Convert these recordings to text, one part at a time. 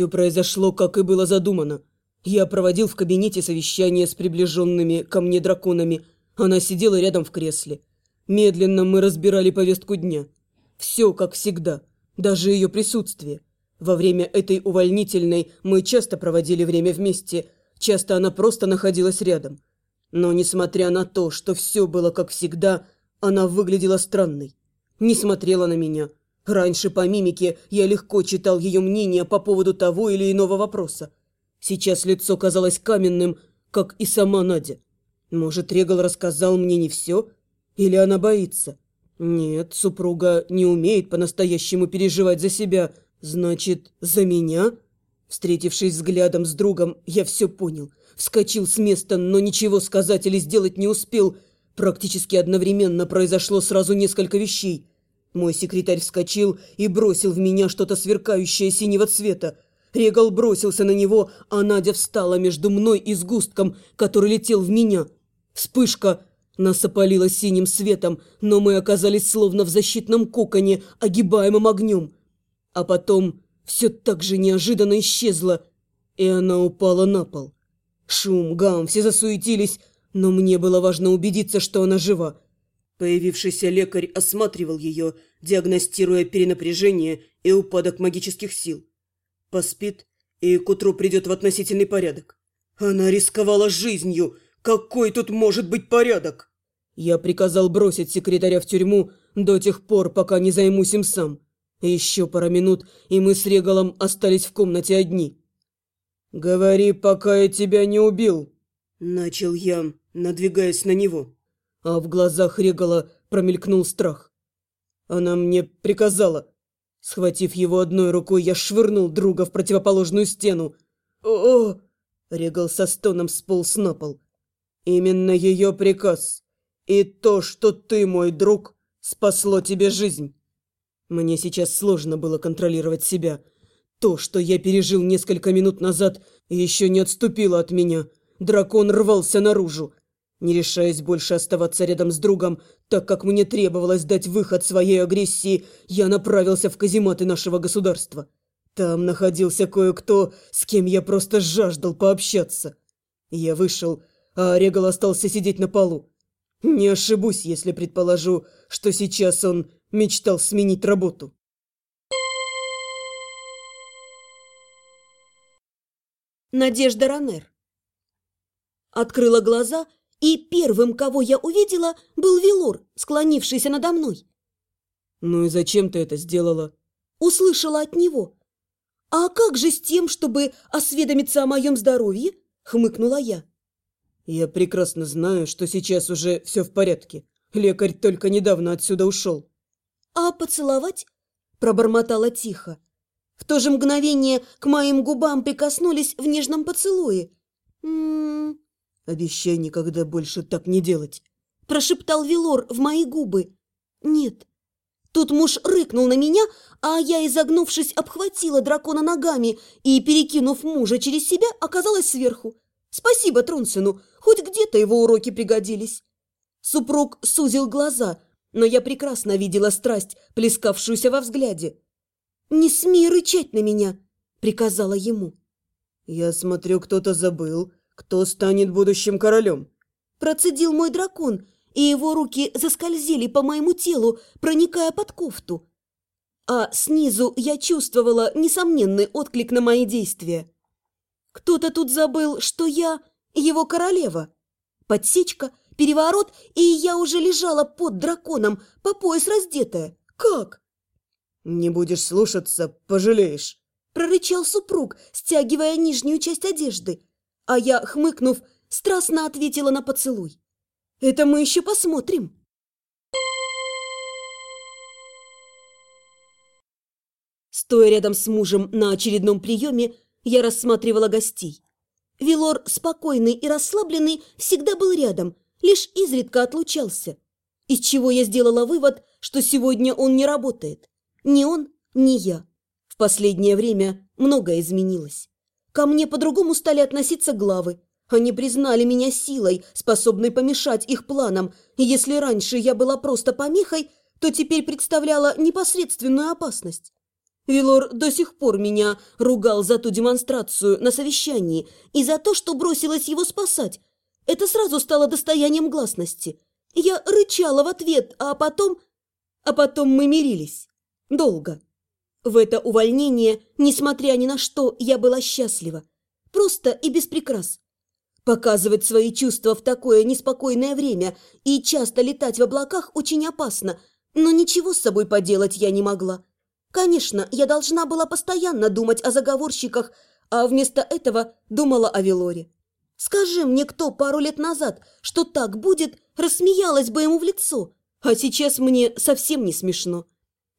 Все произошло, как и было задумано. Я проводил в кабинете совещание с приближенными ко мне драконами. Она сидела рядом в кресле. Медленно мы разбирали повестку дня. Все как всегда, даже ее присутствие. Во время этой увольнительной мы часто проводили время вместе, часто она просто находилась рядом. Но несмотря на то, что все было как всегда, она выглядела странной. Не смотрела на меня. Раньше по мимике я легко читал ее мнение по поводу того или иного вопроса. Сейчас лицо казалось каменным, как и сама Надя. Может, Регал рассказал мне не все? Или она боится? Нет, супруга не умеет по-настоящему переживать за себя – «Значит, за меня?» Встретившись взглядом с другом, я все понял. Вскочил с места, но ничего сказать или сделать не успел. Практически одновременно произошло сразу несколько вещей. Мой секретарь вскочил и бросил в меня что-то сверкающее синего цвета. Регал бросился на него, а Надя встала между мной и сгустком, который летел в меня. Вспышка нас опалила синим светом, но мы оказались словно в защитном коконе, огибаемом огнем. А потом все так же неожиданно исчезло, и она упала на пол. Шум, гам, все засуетились, но мне было важно убедиться, что она жива. Появившийся лекарь осматривал ее, диагностируя перенапряжение и упадок магических сил. Поспит и к утру придет в относительный порядок. Она рисковала жизнью. Какой тут может быть порядок? Я приказал бросить секретаря в тюрьму до тех пор, пока не займусь им сам. Еще пара минут, и мы с Регалом остались в комнате одни. «Говори, пока я тебя не убил», — начал я, надвигаясь на него. А в глазах Регала промелькнул страх. Она мне приказала. Схватив его одной рукой, я швырнул друга в противоположную стену. «О-о!» — Регал со стоном сполз на пол. «Именно ее приказ. И то, что ты, мой друг, спасло тебе жизнь». Мне сейчас сложно было контролировать себя. То, что я пережил несколько минут назад, еще не отступило от меня. Дракон рвался наружу. Не решаясь больше оставаться рядом с другом, так как мне требовалось дать выход своей агрессии, я направился в казематы нашего государства. Там находился кое-кто, с кем я просто жаждал пообщаться. Я вышел, а Регал остался сидеть на полу. Не ошибусь, если предположу, что сейчас он мечтал сменить работу. Надежда Ранер Открыла глаза, и первым, кого я увидела, был Вилор, склонившийся надо мной. «Ну и зачем ты это сделала?» Услышала от него. «А как же с тем, чтобы осведомиться о моем здоровье?» — хмыкнула я. «Я прекрасно знаю, что сейчас уже все в порядке. Лекарь только недавно отсюда ушел». «А поцеловать?» – пробормотала тихо. В то же мгновение к моим губам прикоснулись в нежном поцелуе. «М-м-м...» «Обещай никогда больше так не делать», – прошептал Вилор в мои губы. «Нет». Тут муж рыкнул на меня, а я, изогнувшись, обхватила дракона ногами и, перекинув мужа через себя, оказалась сверху. Спасибо Трунсену, хоть где-то его уроки пригодились. Супруг сузил глаза – но я прекрасно видела страсть, плескавшуюся во взгляде. «Не смей рычать на меня!» — приказала ему. «Я смотрю, кто-то забыл, кто станет будущим королем». Процедил мой дракон, и его руки заскользили по моему телу, проникая под кофту. А снизу я чувствовала несомненный отклик на мои действия. Кто-то тут забыл, что я его королева. Подсечка, переворот, и я уже лежала под драконом, по пояс раздетая. Как? «Не будешь слушаться, пожалеешь», – прорычал супруг, стягивая нижнюю часть одежды. А я, хмыкнув, страстно ответила на поцелуй. «Это мы еще посмотрим». Стоя рядом с мужем на очередном приеме, я рассматривала гостей. Вилор, спокойный и расслабленный, всегда был рядом, лишь изредка отлучался, из чего я сделала вывод, что сегодня он не работает. Ни он, ни я. В последнее время многое изменилось. Ко мне по-другому стали относиться главы. Они признали меня силой, способной помешать их планам, и если раньше я была просто помехой, то теперь представляла непосредственную опасность. Вилор до сих пор меня ругал за ту демонстрацию на совещании и за то, что бросилась его спасать. Это сразу стало достоянием гласности. Я рычала в ответ, а потом... А потом мы мирились. Долго. В это увольнение, несмотря ни на что, я была счастлива. Просто и без прикрас. Показывать свои чувства в такое неспокойное время и часто летать в облаках очень опасно, но ничего с собой поделать я не могла. Конечно, я должна была постоянно думать о заговорщиках, а вместо этого думала о Велоре. Скажи мне кто пару лет назад, что так будет, рассмеялась бы ему в лицо, а сейчас мне совсем не смешно.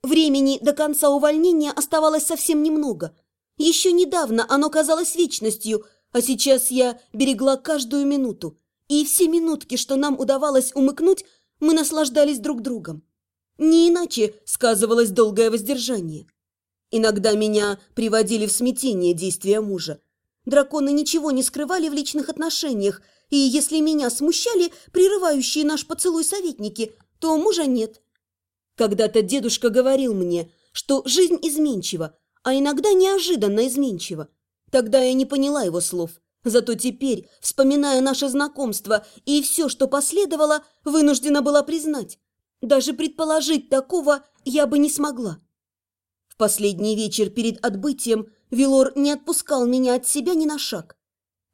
Времени до конца увольнения оставалось совсем немного. Еще недавно оно казалось вечностью, а сейчас я берегла каждую минуту. И все минутки, что нам удавалось умыкнуть, мы наслаждались друг другом. Не иначе сказывалось долгое воздержание. Иногда меня приводили в смятение действия мужа. Драконы ничего не скрывали в личных отношениях, и если меня смущали прерывающие наш поцелуй советники, то мужа нет. Когда-то дедушка говорил мне, что жизнь изменчива, а иногда неожиданно изменчива. Тогда я не поняла его слов. Зато теперь, вспоминая наше знакомство и все, что последовало, вынуждена была признать. Даже предположить такого я бы не смогла. В последний вечер перед отбытием Вилор не отпускал меня от себя ни на шаг.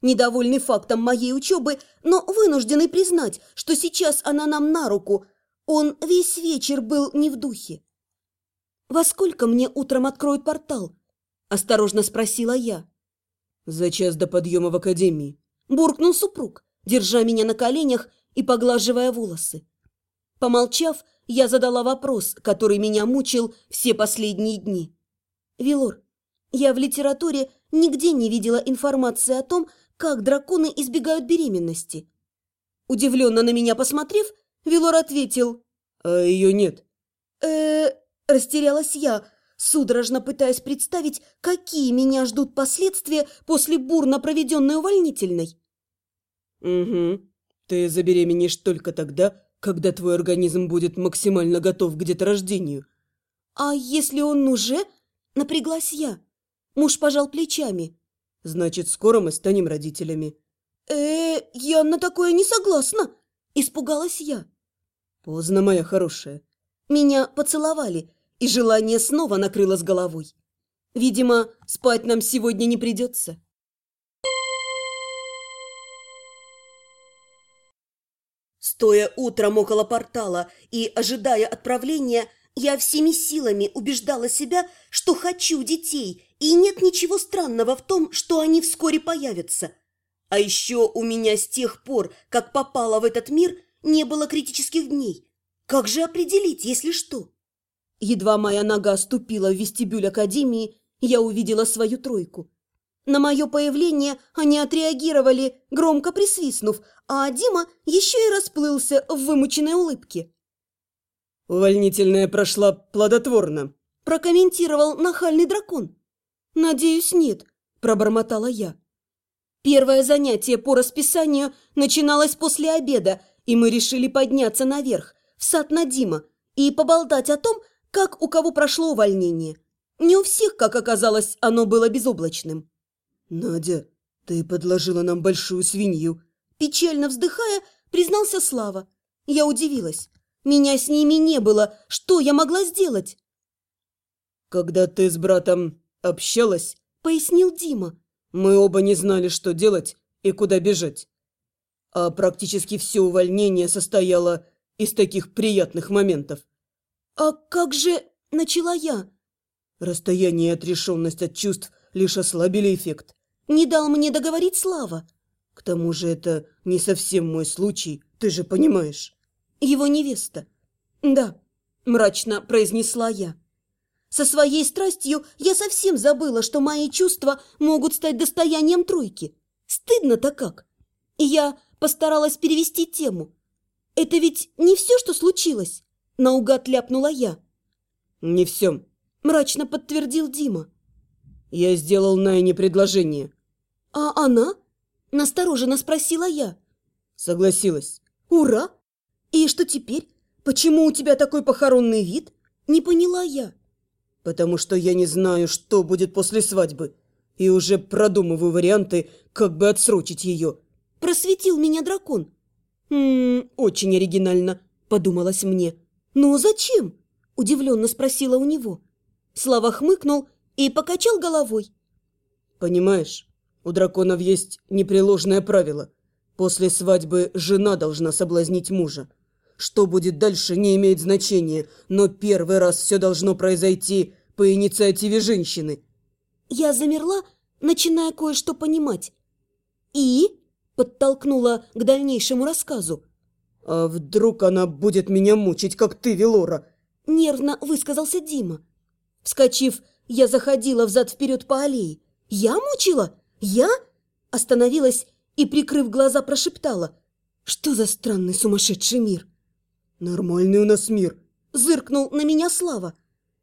Недовольный фактом моей учебы, но вынужденный признать, что сейчас она нам на руку, он весь вечер был не в духе. «Во сколько мне утром откроют портал?» – осторожно спросила я. «За час до подъема в академии», – буркнул супруг, держа меня на коленях и поглаживая волосы. Помолчав, я задала вопрос, который меня мучил все последние дни. «Вилор, я в литературе нигде не видела информации о том, как драконы избегают беременности». Удивленно на меня посмотрев, Вилор ответил. «А ее нет». э растерялась я, судорожно пытаясь представить, какие меня ждут последствия после бурно проведенной увольнительной. «Угу. Ты забеременеешь только тогда, когда твой организм будет максимально готов к деторождению. А если он уже? Напряглась я. Муж пожал плечами. Значит, скоро мы станем родителями. э я на такое не согласна. Испугалась я. Поздно, моя хорошая. Меня поцеловали, и желание снова накрыло с головой. Видимо, спать нам сегодня не придется. Стоя утром около портала и ожидая отправления, я всеми силами убеждала себя, что хочу детей, и нет ничего странного в том, что они вскоре появятся. А еще у меня с тех пор, как попала в этот мир, не было критических дней. Как же определить, если что? Едва моя нога ступила в вестибюль Академии, я увидела свою тройку. На мое появление они отреагировали, громко присвистнув, а Дима еще и расплылся в вымученной улыбке. «Увольнительная прошла плодотворно», – прокомментировал нахальный дракон. «Надеюсь, нет», – пробормотала я. Первое занятие по расписанию начиналось после обеда, и мы решили подняться наверх, в сад Надима, и поболтать о том, как у кого прошло увольнение. Не у всех, как оказалось, оно было безоблачным. «Надя, ты подложила нам большую свинью», Печально вздыхая, признался Слава. Я удивилась. Меня с ними не было. Что я могла сделать? «Когда ты с братом общалась», — пояснил Дима, — «мы оба не знали, что делать и куда бежать. А практически все увольнение состояло из таких приятных моментов». «А как же...» — начала я. Расстояние и отрешенность от чувств лишь ослабили эффект. Не дал мне договорить Слава. К тому же это не совсем мой случай, ты же понимаешь. Его невеста. Да, мрачно произнесла я. Со своей страстью я совсем забыла, что мои чувства могут стать достоянием тройки. Стыдно-то как. Я постаралась перевести тему. Это ведь не все, что случилось, наугад ляпнула я. Не все, мрачно подтвердил Дима. Я сделал Найне предложение. А она? Настороженно спросила я. Согласилась. Ура! И что теперь? Почему у тебя такой похоронный вид? Не поняла я. Потому что я не знаю, что будет после свадьбы. И уже продумываю варианты, как бы отсрочить ее. Просветил меня дракон. «Ммм, очень оригинально», — подумалось мне. «Но зачем?» – удивленно спросила у него. Слава хмыкнул и покачал головой. «Понимаешь, у драконов есть непреложное правило. После свадьбы жена должна соблазнить мужа. Что будет дальше, не имеет значения, но первый раз все должно произойти по инициативе женщины». Я замерла, начиная кое-что понимать. «И?» – подтолкнула к дальнейшему рассказу. «А вдруг она будет меня мучить, как ты, Велора?» – нервно высказался Дима. Вскочив, я заходила взад-вперед по аллее. «Я мучила? Я?» Остановилась и, прикрыв глаза, прошептала. «Что за странный сумасшедший мир?» «Нормальный у нас мир», – зыркнул на меня Слава.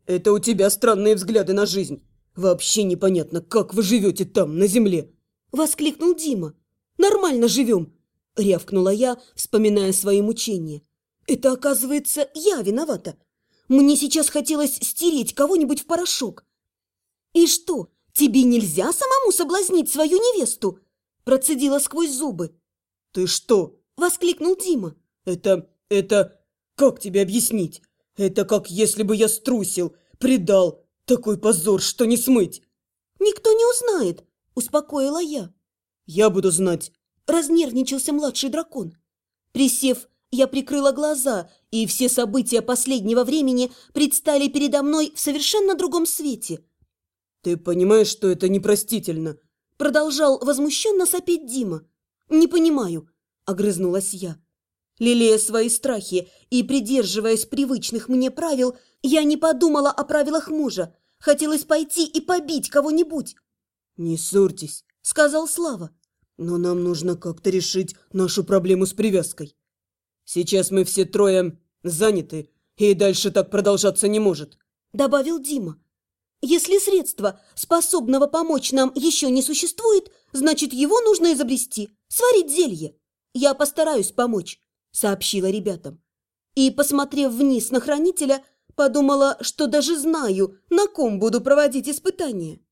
«Это у тебя странные взгляды на жизнь. Вообще непонятно, как вы живете там, на земле!» – воскликнул Дима. «Нормально живем!» – рявкнула я, вспоминая свои мучения. «Это, оказывается, я виновата. Мне сейчас хотелось стереть кого-нибудь в порошок». «И что, тебе нельзя самому соблазнить свою невесту?» – процедила сквозь зубы. «Ты что?» – воскликнул Дима. «Это... это... как тебе объяснить? Это как если бы я струсил, предал. Такой позор, что не смыть!» «Никто не узнает», – успокоила я. «Я буду знать», Разнервничался младший дракон. Присев, я прикрыла глаза, и все события последнего времени предстали передо мной в совершенно другом свете. «Ты понимаешь, что это непростительно?» Продолжал возмущенно сопеть Дима. «Не понимаю», — огрызнулась я. Лелея свои страхи и придерживаясь привычных мне правил, я не подумала о правилах мужа. Хотелось пойти и побить кого-нибудь. «Не ссорьтесь», — сказал Слава. Но нам нужно как-то решить нашу проблему с привязкой. Сейчас мы все трое заняты, и дальше так продолжаться не может», — добавил Дима. «Если средства, способного помочь нам, еще не существует, значит, его нужно изобрести, сварить зелье. Я постараюсь помочь», — сообщила ребятам. И, посмотрев вниз на хранителя, подумала, что даже знаю, на ком буду проводить испытания.